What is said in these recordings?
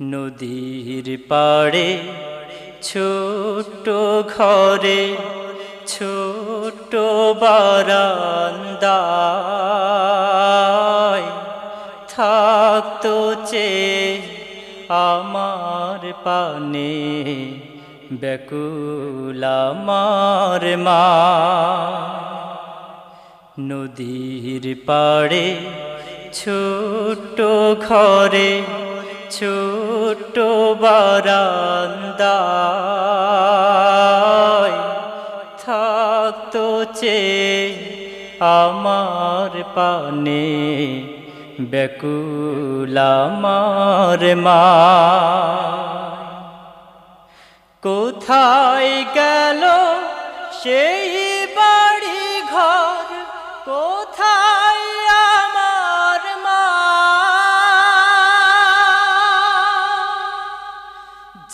নদীর পাড়ে ছোট ঘরে, ছোট বারান্দায় থাকতো চে আমার পানে ব্যাকুল আমার মা। নদীর পাড়ে ছোট ঘরে ছোট বারান্দায় থাকতো চে আমার পানে ব্যাকুল আমার মা কোথায় গেল সেই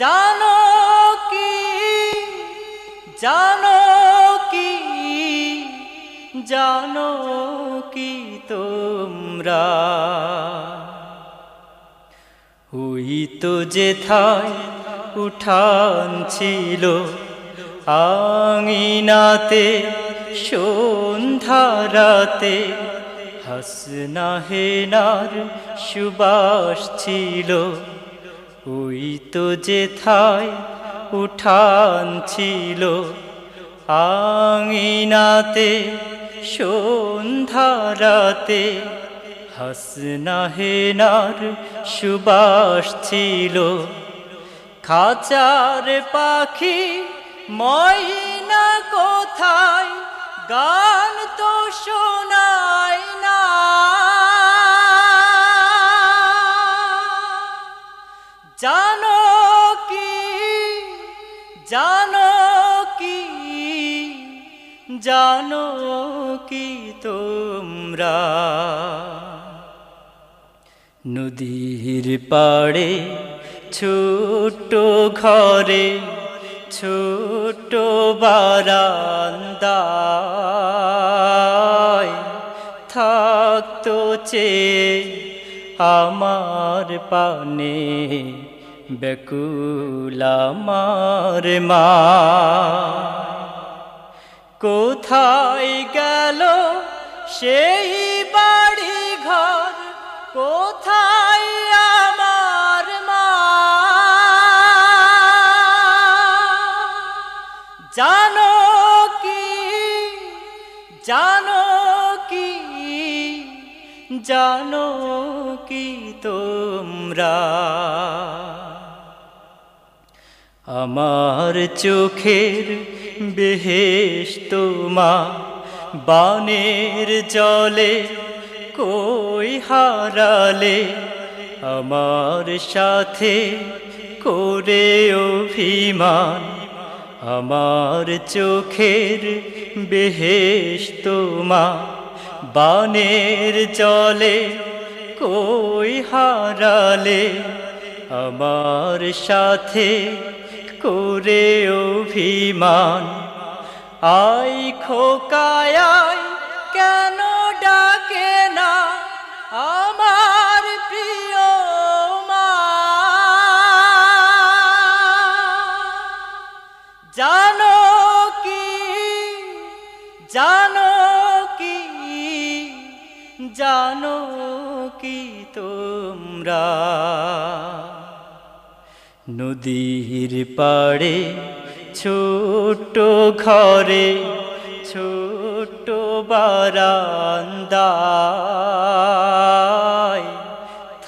জানো কি জানো কি জানো কি তোমরা। ওই তো যেথায় উঠান ছিল, আঙিনাতে সন্ধারাতে হাসনা হেনার সুবাস ছিল। ওই তো যেথায় উঠান ছিল, আঙিনাতে সন্ধারাতে হাসনা হেনার সুবাস ছিল। খাচার পাখি ময়না কোথায়, গান তো শোনায় না। জানো কি জানো কি জানো কি তোমরা? নদীর পাড়ে ছোট ঘরে, ছোট বারান্দায় থাকতো চে আমার পানে। বেকুল আমার মা। কোথায় গেল সেই বাড়ি ঘর কোথায় আমার মা? জানো কি? জানো কি? জানো কি তোমরা? আমার চোখের বেহেশ তোমা বানের জলে কই হারালে? আমার সাথে করে অভিমান। আমার চোখের বেহেশ তোমা বানের জলে কই হারালে? আমার সাথে করে অভিমান। আই খোকায় কেন ডাকে না? আমার প্রিয় মা। জানো কি জানো কি জানো কি তোমরা? নদীর পাড়ে ছোট ঘরে, ছোট বারান্দায়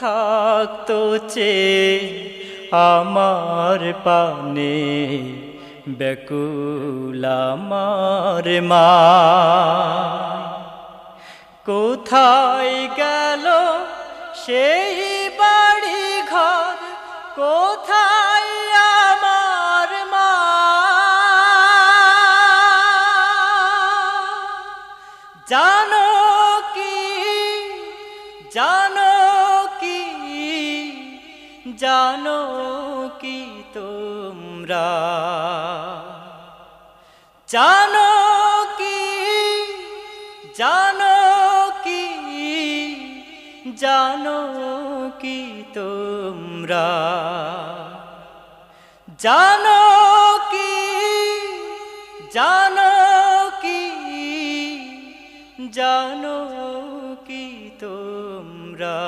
থাকতো চে আমার পানে বেকুল আমার মা। কোথায় গেল সেই কোথায় আমার মা? জানো কি জানো কি জানো কি তোমরা? জানো কি জানো কি, জানো কি তোমরা? জানো কি জানো কি জানো কি তোমরা?